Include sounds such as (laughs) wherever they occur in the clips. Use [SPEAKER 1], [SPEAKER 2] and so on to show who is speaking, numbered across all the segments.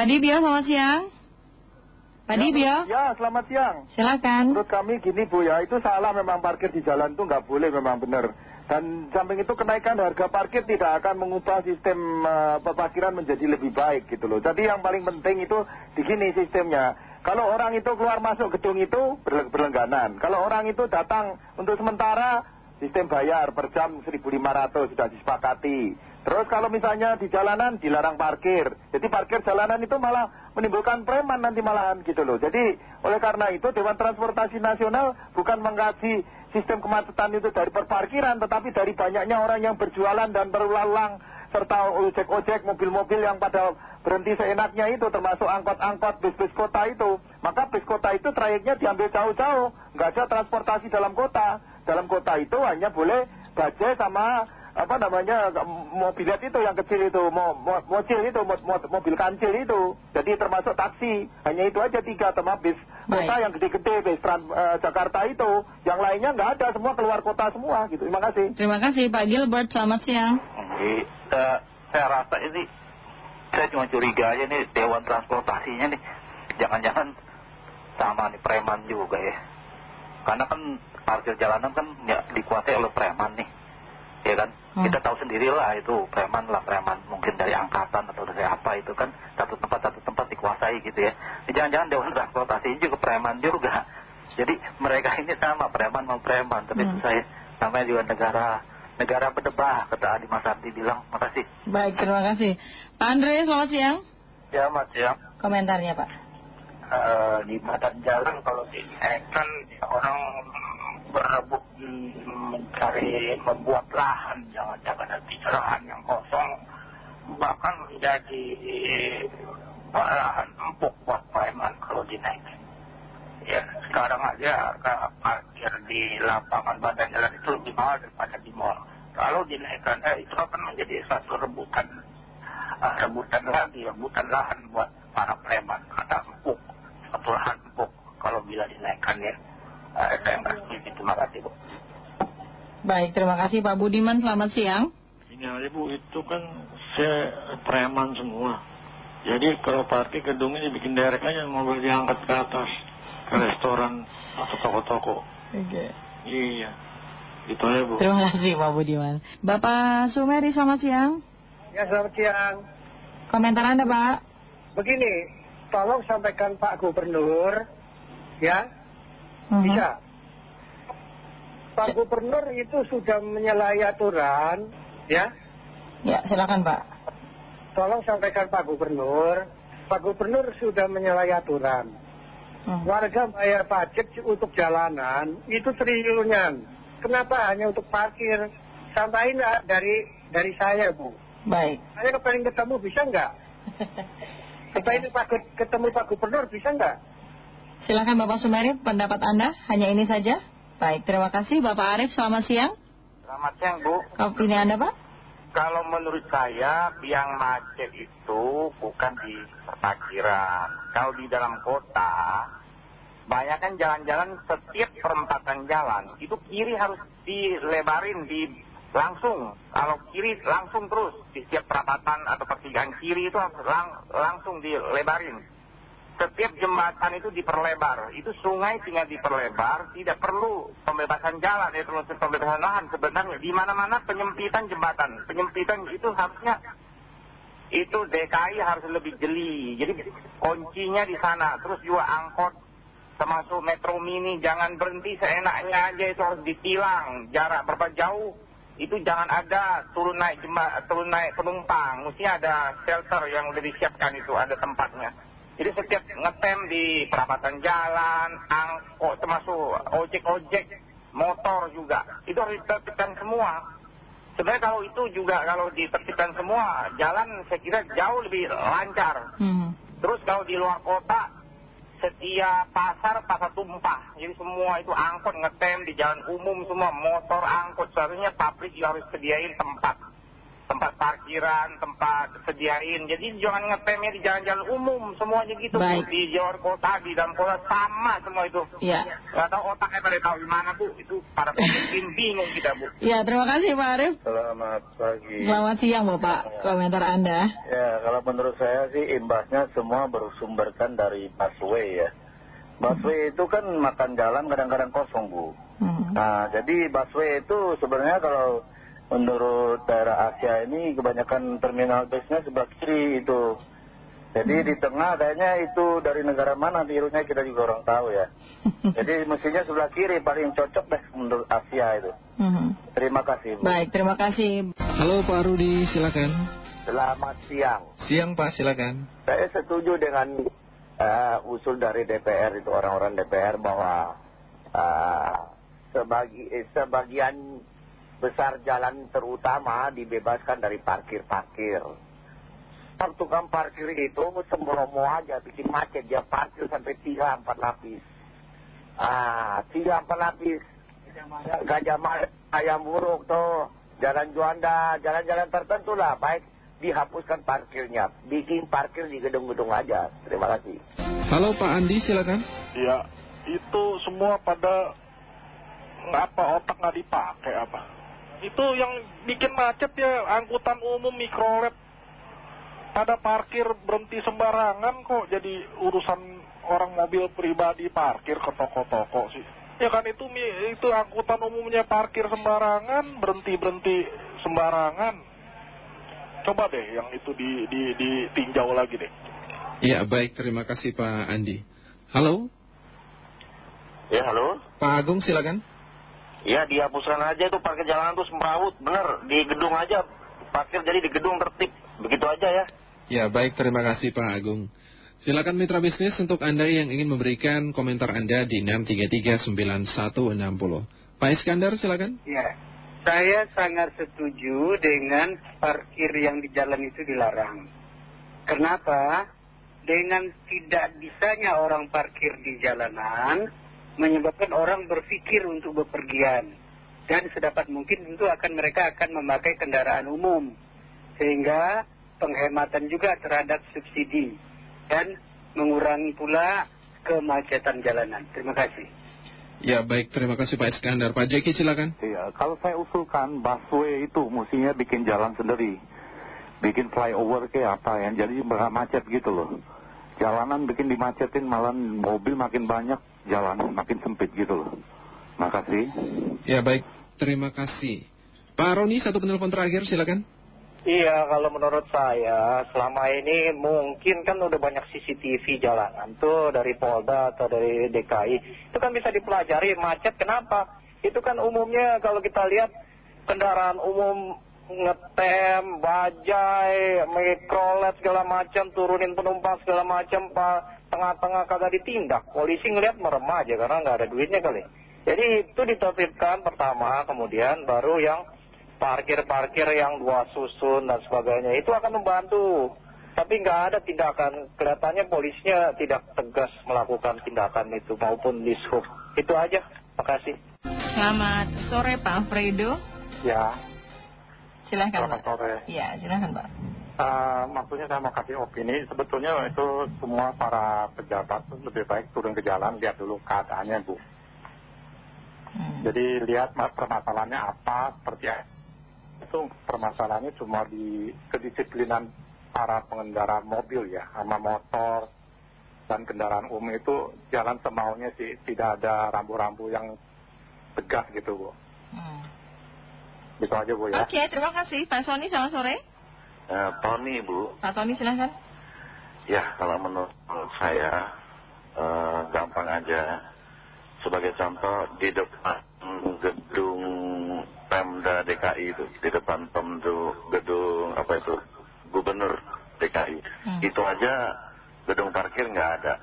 [SPEAKER 1] Pak Dibio, selamat siang. Pak
[SPEAKER 2] Ya,
[SPEAKER 1] Dibio,
[SPEAKER 2] Ya, selamat siang.
[SPEAKER 1] silakan.
[SPEAKER 2] Menurut kami gini Bu ya, itu salah memang parkir di jalan itu nggak boleh memang benar. Dan samping itu kenaikan harga parkir tidak akan mengubah sistem eh, parkiran menjadi lebih baik gitu loh. Jadi yang paling penting itu di gini sistemnya. Kalau orang itu keluar masuk gedung itu berle- berlengganan. Kalau orang itu datang untuk sementara sistem bayar per jam 1.500 sudah disepakati. Terus kalau misalnya di jalanan dilarang parkir. Jadi parkir jalanan itu malah menimbulkan preman nanti malahan gitu loh. Jadi oleh karena itu Dewan Transportasi Nasional bukan mengkaji sistem kemacetan itu dari perparkiran tetapi dari banyaknya orang yang berjualan dan berulang-ulang serta ojek-ojek mobil-mobil yang pada berhenti seenaknya itu termasuk angkot-angkot bis-bis kota itu maka bis kota itu trayeknya diambil jauh-jauh nggak ada transportasi dalam kota dalam kota itu hanya boleh bajai sama apa namanya mobilet itu yang kecil itu mo, mo, mocil itu mo, mo, mobil kancil itu. Jadi termasuk taksi. Hanya itu aja tiga sama bis kota
[SPEAKER 1] Baik.
[SPEAKER 2] yang gede-gede bis Trans, eh, Jakarta itu. Yang lainnya nggak ada semua keluar kota semua gitu. Terima kasih.
[SPEAKER 1] Terima kasih Pak Gilbert, selamat siang.
[SPEAKER 3] Jadi, eh, saya rasa ini, saya cuma curiga aja nih Dewan Transportasinya nih, jangan-jangan sama nih preman juga ya. Karena kan parkir jalanan kan ya, dikuasai oleh preman nih, ya kan.
[SPEAKER 1] Hmm.
[SPEAKER 3] Kita tahu sendirilah itu preman lah preman, mungkin dari angkatan atau dari apa itu kan satu tempat satu tempat dikuasai gitu ya. Jangan-jangan Dewan Transportasi juga preman juga. Jadi mereka ini sama preman mau preman, tapi
[SPEAKER 1] Hmm.
[SPEAKER 3] saya namanya juga negara negara berdebah kata Adi Masardi bilang makasih
[SPEAKER 1] Baik, terima kasih. Pak Andre, selamat siang.
[SPEAKER 4] Ya mas ya,
[SPEAKER 1] Komentarnya Pak.
[SPEAKER 4] Eh, di badan jalan kalau dinaikkan ya orang berebut mencari membuat lahan, jangan-jangan nanti lahan yang kosong bahkan menjadi lahan empuk buat preman kalau dinaikkan. Ya sekarang aja harga parkir di lapangan badan jalan itu lebih mahal daripada di mall. Kalau dinaikkan, eh, itu akan menjadi satu rebutan uh, rebutan lagi, rebutan lahan buat para preman karena empuk, satu lahan empuk kalau bila dinaikkan ya. Terima kasih Bu.
[SPEAKER 1] Baik, terima kasih Pak Budiman, selamat siang.
[SPEAKER 5] Ini aja bu, itu kan saya preman semua. Jadi kalau parkir gedungnya dibikin derek aja, mobil diangkat ke atas ke restoran atau toko-toko.
[SPEAKER 1] Oke.
[SPEAKER 5] Iya, itu aja bu.
[SPEAKER 1] Terima kasih Pak Budiman. Bapak Sumeri, selamat siang.
[SPEAKER 6] Ya selamat siang.
[SPEAKER 1] Komentar Anda Pak.
[SPEAKER 6] Begini, tolong sampaikan Pak Gubernur, ya,
[SPEAKER 1] Mhm.
[SPEAKER 6] bisa. Pak Gubernur itu sudah menyalahi aturan, ya.
[SPEAKER 1] Ya, silakan Pak.
[SPEAKER 6] Tolong sampaikan Pak Gubernur, Pak Gubernur sudah menyalahi aturan.
[SPEAKER 1] Hmm.
[SPEAKER 6] Warga bayar pajak untuk jalanan itu triliunan. Kenapa hanya untuk parkir? Sampaikan dari dari saya, Bu.
[SPEAKER 1] Baik.
[SPEAKER 6] Saya kepengen ketemu bisa nggak? (laughs) Kepengen Pak ketemu Pak Gubernur bisa nggak?
[SPEAKER 1] Silakan Bapak Sumeri, pendapat Anda hanya ini saja. Baik, terima kasih Bapak Arief, selamat siang.
[SPEAKER 4] Selamat siang Bu.
[SPEAKER 1] Opini Anda Pak?
[SPEAKER 4] Kalau menurut saya biang macet itu bukan di parkiran. Kalau di dalam kota, banyak kan jalan-jalan setiap perempatan jalan itu kiri harus dilebarin di langsung. Kalau kiri langsung terus di setiap perapatan atau pertigaan kiri itu harus lang- langsung dilebarin. Setiap jembatan itu diperlebar. Itu sungai tinggal diperlebar, tidak perlu pembebasan jalan, ya terus pembebasan lahan sebenarnya. Di mana-mana penyempitan jembatan. Penyempitan itu harusnya itu DKI harus lebih jeli. Jadi kuncinya di sana. Terus juga angkot termasuk metro mini jangan berhenti seenaknya aja itu harus ditilang. Jarak berapa jauh itu jangan ada turun naik jembat, turun naik penumpang. Mestinya ada shelter yang udah disiapkan itu, ada tempatnya. Jadi setiap ngetem di perapatan jalan, angkot termasuk ojek-ojek, motor juga. Itu harus ditertibkan semua. Sebenarnya kalau itu juga kalau ditertibkan semua, jalan saya kira jauh lebih lancar.
[SPEAKER 1] Hmm.
[SPEAKER 4] Terus kalau di luar kota, setiap pasar pasar tumpah. Jadi semua itu angkot ngetem di jalan umum semua, motor angkot. Seharusnya pabrik juga harus sediain tempat.
[SPEAKER 7] Tempat parkiran, tempat sediain. Jadi jangan ngetemnya di jalan-jalan umum, semuanya gitu. Bu.
[SPEAKER 1] Baik.
[SPEAKER 7] Di luar kota, di dalam kota sama semua itu.
[SPEAKER 1] Ya.
[SPEAKER 7] Gak tahu otaknya pada tahu gimana Bu. Itu para pemimpin (laughs) bingung kita Bu.
[SPEAKER 1] Ya, terima kasih Pak Arief.
[SPEAKER 8] Selamat pagi.
[SPEAKER 1] Selamat siang Bapak, komentar Anda.
[SPEAKER 8] Ya, kalau menurut saya sih imbasnya semua bersumberkan dari busway ya. Busway itu kan makan jalan kadang-kadang kosong, Bu.
[SPEAKER 1] Hmm.
[SPEAKER 8] Nah, jadi busway itu sebenarnya kalau menurut daerah Asia ini kebanyakan terminal busnya sebelah kiri itu. Jadi di tengah kayaknya itu dari negara mana birunya kita juga orang tahu ya. (laughs) Jadi mestinya sebelah kiri paling cocok deh menurut Asia itu.
[SPEAKER 1] Hmm.
[SPEAKER 8] Terima kasih. Bu.
[SPEAKER 1] Baik, terima kasih.
[SPEAKER 9] Halo Pak Rudi, silakan.
[SPEAKER 8] Selamat siang.
[SPEAKER 9] Siang Pak, silakan.
[SPEAKER 8] Saya setuju dengan eh, usul dari DPR itu orang-orang DPR bahwa eh, sebagi, eh, sebagian besar jalan terutama dibebaskan dari parkir-parkir. Tukang parkir itu sembromo aja bikin macet dia parkir sampai tiga empat lapis. Ah, tiga empat lapis. Gajah Mada, ayam buruk tuh, jalan Juanda, jalan-jalan tertentu lah baik dihapuskan parkirnya, bikin parkir di gedung-gedung aja. Terima kasih.
[SPEAKER 9] Halo Pak Andi, silakan.
[SPEAKER 10] Ya, itu semua pada apa otak nggak dipakai apa? Itu yang bikin macet ya angkutan umum mikrolet pada parkir berhenti sembarangan kok jadi urusan orang mobil pribadi parkir ke toko-toko sih. Ya kan itu itu angkutan umumnya parkir sembarangan, berhenti berhenti sembarangan. Coba deh yang itu di, di, ditinjau lagi deh.
[SPEAKER 9] Ya, baik. Terima kasih Pak Andi. Halo,
[SPEAKER 7] Ya halo?
[SPEAKER 9] Pak Agung, silakan.
[SPEAKER 7] Ya dihapuskan aja itu parkir jalanan tuh semrawut. Bener, di gedung aja. Parkir jadi di gedung tertib. Begitu aja ya.
[SPEAKER 9] Ya, baik. Terima kasih Pak Agung. Silakan mitra bisnis untuk Anda yang ingin memberikan komentar Anda di 6339160. Pak Iskandar, silakan.
[SPEAKER 11] Ya, saya sangat setuju dengan parkir yang di jalan itu dilarang. Kenapa? Dengan tidak bisanya orang parkir di jalanan, menyebabkan orang berpikir untuk bepergian. Dan sedapat mungkin tentu akan mereka akan memakai kendaraan umum. Sehingga penghematan juga terhadap subsidi. Dan mengurangi pula kemacetan jalanan. Terima kasih.
[SPEAKER 9] Ya, baik. Terima kasih Pak Iskandar. Pak Jeki, silakan.
[SPEAKER 8] Iya, kalau saya usulkan busway itu mestinya bikin jalan sendiri. Bikin flyover kayak apa ya, jadi macet gitu loh. Jalanan bikin dimacetin, malah mobil makin banyak, jalan makin sempit gitu loh. Makasih.
[SPEAKER 9] Ya, baik. Terima kasih. Pak Roni, satu penelpon terakhir, silakan.
[SPEAKER 7] Iya, kalau menurut saya selama ini mungkin kan udah banyak CCTV jalanan tuh dari Polda atau dari DKI. Itu kan bisa dipelajari macet kenapa? Itu kan umumnya kalau kita lihat kendaraan umum ngetem, bajai, mikrolet segala macam, turunin penumpang segala macam, pak tengah-tengah kagak ditindak. Polisi ngeliat merem aja karena nggak ada duitnya kali. Jadi itu ditertibkan pertama, kemudian baru yang parkir-parkir yang dua susun dan sebagainya itu akan membantu. Tapi nggak ada tindakan, kelihatannya polisinya tidak tegas melakukan tindakan itu maupun di sub. Itu aja, makasih.
[SPEAKER 1] Selamat sore Pak Fredo.
[SPEAKER 8] Ya,
[SPEAKER 1] Silahkan
[SPEAKER 8] selamat
[SPEAKER 1] Pak.
[SPEAKER 8] sore.
[SPEAKER 1] Ya, silahkan Pak.
[SPEAKER 8] Eh, maksudnya saya mau kasih opini, sebetulnya itu semua para pejabat lebih baik turun ke jalan, lihat dulu keadaannya Bu.
[SPEAKER 1] Hmm.
[SPEAKER 8] Jadi lihat ma- permasalahannya apa, seperti. Itu permasalahannya cuma di kedisiplinan para pengendara mobil ya, sama motor dan kendaraan umum itu jalan semaunya sih, tidak ada rambu-rambu yang tegas gitu Bu.
[SPEAKER 1] Hmm.
[SPEAKER 8] Gitu aja Bu ya.
[SPEAKER 1] Oke, terima kasih. Pak Sony, selamat sore.
[SPEAKER 12] Eh, Tony Bu,
[SPEAKER 1] Pak Tony, silahkan.
[SPEAKER 12] ya kalau menurut saya eh, gampang aja. Sebagai contoh di depan gedung Pemda DKI itu, di depan Pemdu, gedung apa itu, Gubernur DKI.
[SPEAKER 1] Hmm.
[SPEAKER 12] Itu aja gedung parkir nggak ada.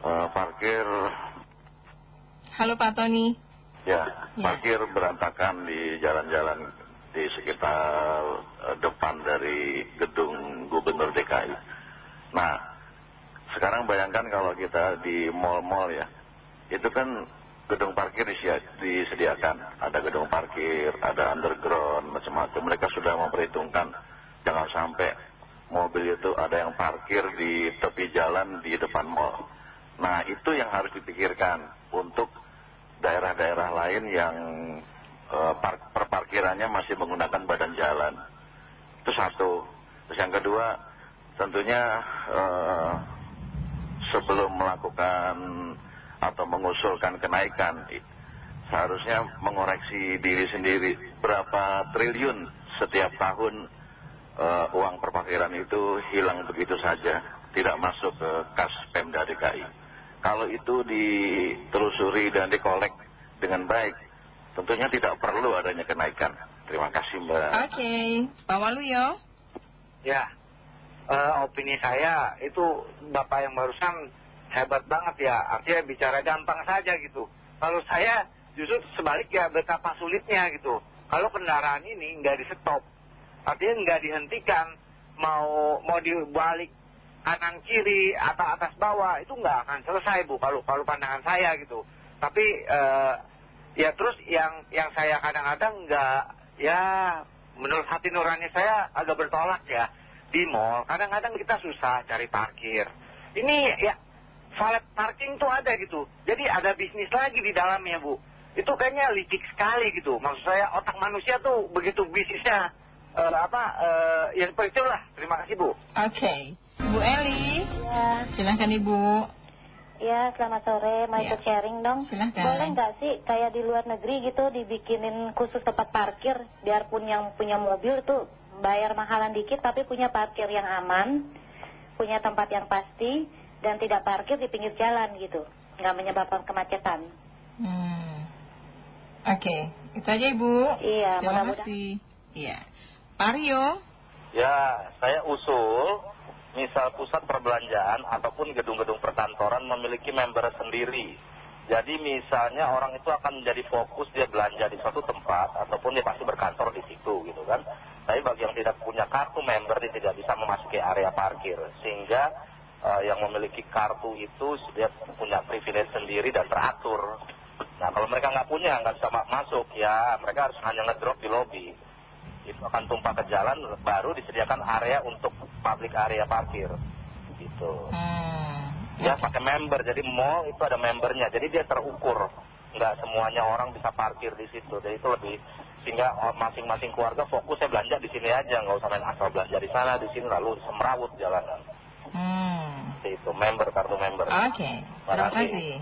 [SPEAKER 12] Eh, parkir
[SPEAKER 1] Halo Pak Tony.
[SPEAKER 12] Ya,
[SPEAKER 1] Ya.
[SPEAKER 12] parkir berantakan di jalan-jalan di sekitar eh, depan dari gedung gubernur DKI. Nah, sekarang bayangkan kalau kita di mall-mall ya, itu kan gedung parkir disediakan. Ada gedung parkir, ada underground, macam-macam. Mereka sudah memperhitungkan jangan sampai mobil itu ada yang parkir di tepi jalan di depan mall. Nah itu yang harus dipikirkan untuk daerah-daerah lain yang uh, perparkirannya masih menggunakan badan jalan. Itu satu. Terus yang kedua tentunya uh, sebelum melakukan atau mengusulkan kenaikan seharusnya mengoreksi diri sendiri berapa triliun setiap tahun uh, uang perparkiran itu hilang begitu saja tidak masuk ke kas Pemda DKI kalau itu ditelusuri dan dikolek dengan baik tentunya tidak perlu adanya kenaikan terima kasih Mbak
[SPEAKER 1] Oke Pak Waluyo
[SPEAKER 13] Ya uh, opini saya itu Bapak yang barusan hebat banget ya. Artinya bicara gampang saja gitu. Kalau saya justru sebaliknya betapa sulitnya gitu. Kalau kendaraan ini nggak di stop, artinya nggak dihentikan, mau mau dibalik kanan kiri atau atas bawah itu nggak akan selesai bu. Kalau kalau pandangan saya gitu. Tapi uh, ya terus yang yang saya kadang-kadang nggak ya menurut hati nurani saya agak bertolak ya di mall kadang-kadang kita susah cari parkir ini ya valet parking tuh ada gitu. Jadi ada bisnis lagi di dalamnya Bu. Itu kayaknya licik sekali gitu. Maksud saya otak manusia tuh begitu bisnisnya uh, apa uh, ya seperti itulah. Terima kasih Bu.
[SPEAKER 1] Oke. Bu Eli.
[SPEAKER 14] Ya.
[SPEAKER 1] Silahkan Ibu.
[SPEAKER 14] Ya, selamat sore. Mau
[SPEAKER 1] ya.
[SPEAKER 14] ikut sharing dong?
[SPEAKER 1] Silahkan.
[SPEAKER 14] Boleh nggak sih kayak di luar negeri gitu dibikinin khusus tempat parkir, biarpun yang punya mobil tuh bayar mahalan dikit tapi punya parkir yang aman, punya tempat yang pasti, dan tidak parkir di pinggir jalan gitu nggak menyebabkan kemacetan
[SPEAKER 1] hmm. oke itu aja ibu
[SPEAKER 14] iya
[SPEAKER 1] terima kasih iya Pak Rio
[SPEAKER 15] ya saya usul misal pusat perbelanjaan ataupun gedung-gedung perkantoran memiliki member sendiri jadi misalnya orang itu akan menjadi fokus dia belanja di suatu tempat ataupun dia pasti berkantor di situ gitu kan. Tapi bagi yang tidak punya kartu member dia tidak bisa memasuki area parkir sehingga uh, yang memiliki kartu itu dia punya privilege sendiri dan teratur. Nah kalau mereka nggak punya, nggak bisa masuk, ya mereka harus hanya ngedrop di lobby. Itu akan tumpah ke jalan, baru disediakan area untuk public area parkir. Gitu.
[SPEAKER 1] Hmm.
[SPEAKER 15] Ya pakai member, jadi mall itu ada membernya, jadi dia terukur. Nggak semuanya orang bisa parkir di situ, jadi itu lebih sehingga masing-masing keluarga fokusnya belanja di sini aja, nggak usah main asal belanja di sana, di sini lalu semrawut jalanan.
[SPEAKER 1] Hmm.
[SPEAKER 15] Itu member kartu member.
[SPEAKER 1] Oke, terima kasih.